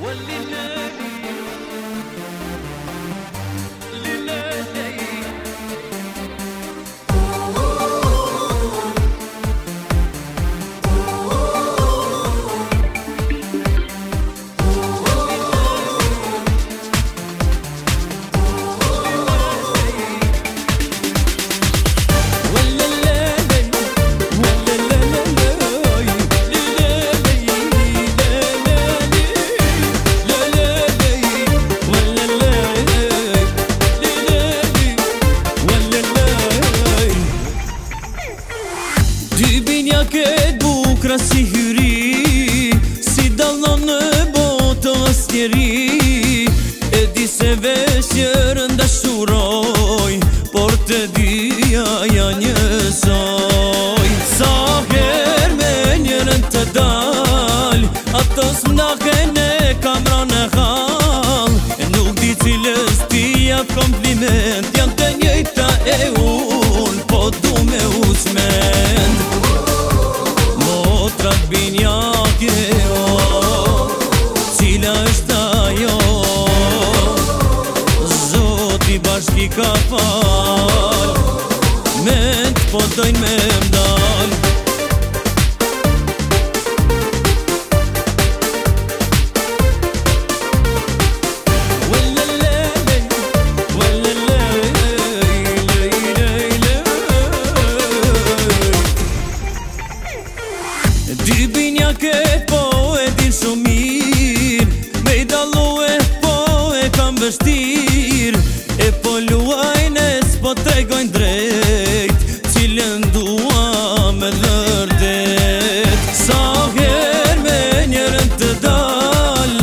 واللي trouxe i ka far Me të po dojnë me mdal Dibinja ke po e din shumir Me i e po e kam bështir luajnës po tregojnë drejt Cilën dua me lërdet Sa her me njërën të dal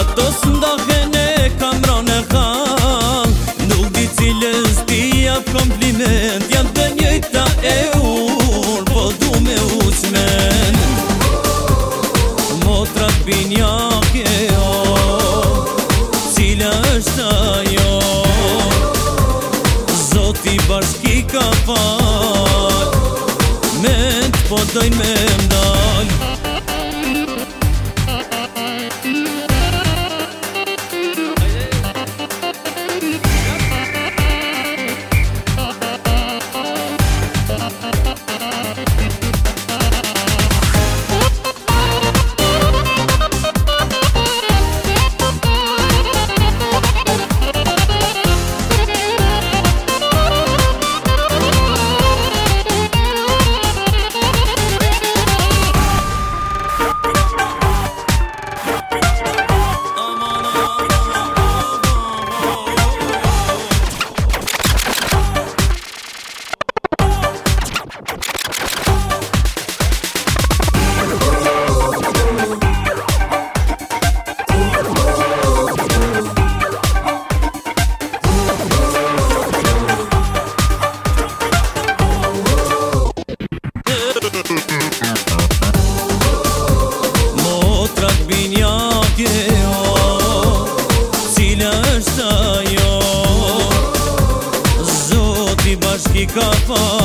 Ato së ndahen e kamron e khal Nuk di cilës ti atë kompliment ka fal po Me po dojnë me mdaj come on.